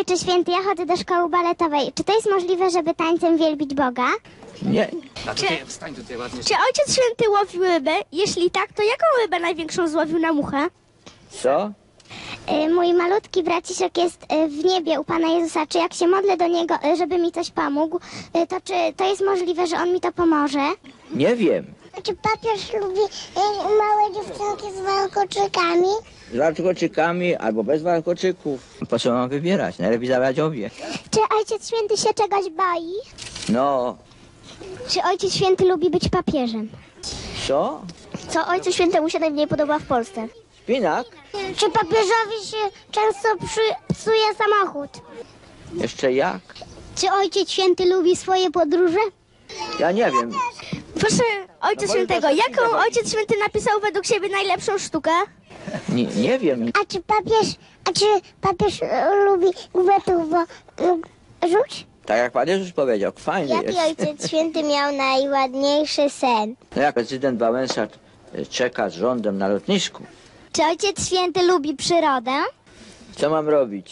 Ojcze Święty, ja chodzę do szkoły baletowej. Czy to jest możliwe, żeby tańcem wielbić Boga? Nie. A tutaj, wstań tutaj ładnie. Czy ojciec święty łowił rybę? Jeśli tak, to jaką rybę największą złowił na muchę? Co? Y, Mój malutki braciszek jest y, w niebie u Pana Jezusa. Czy jak się modlę do Niego, y, żeby mi coś pomógł, y, to czy to jest możliwe, że On mi to pomoże? Nie wiem. Czy papież lubi małe dziewczynki z walkoczykami? Z warkoczykami albo bez warkoczyków. Po co mam wybierać? Najlepiej zabrać obie. Czy Ojciec Święty się czegoś boi? No, Czy Ojciec Święty lubi być papieżem? co? Co Ojcu Świętemu się najmniej podoba w Polsce? Szpinak? Czy papieżowi się często psuje samochód? Jeszcze jak? Czy Ojciec Święty lubi swoje podróże? Ja nie wiem. Proszę ojca świętego, jaką ojciec święty napisał według siebie najlepszą sztukę? Nie, nie wiem. A czy papież, a czy papież e, lubi gwetów, bo e, rzuć? Tak jak Pan Jezus powiedział, fajny Jaki jest. Ojciec Święty miał najładniejszy sen? No jak prezydent Wałęsa e, czeka z rządem na lotnisku, Czy Ojciec Święty lubi przyrodę? co mam robić?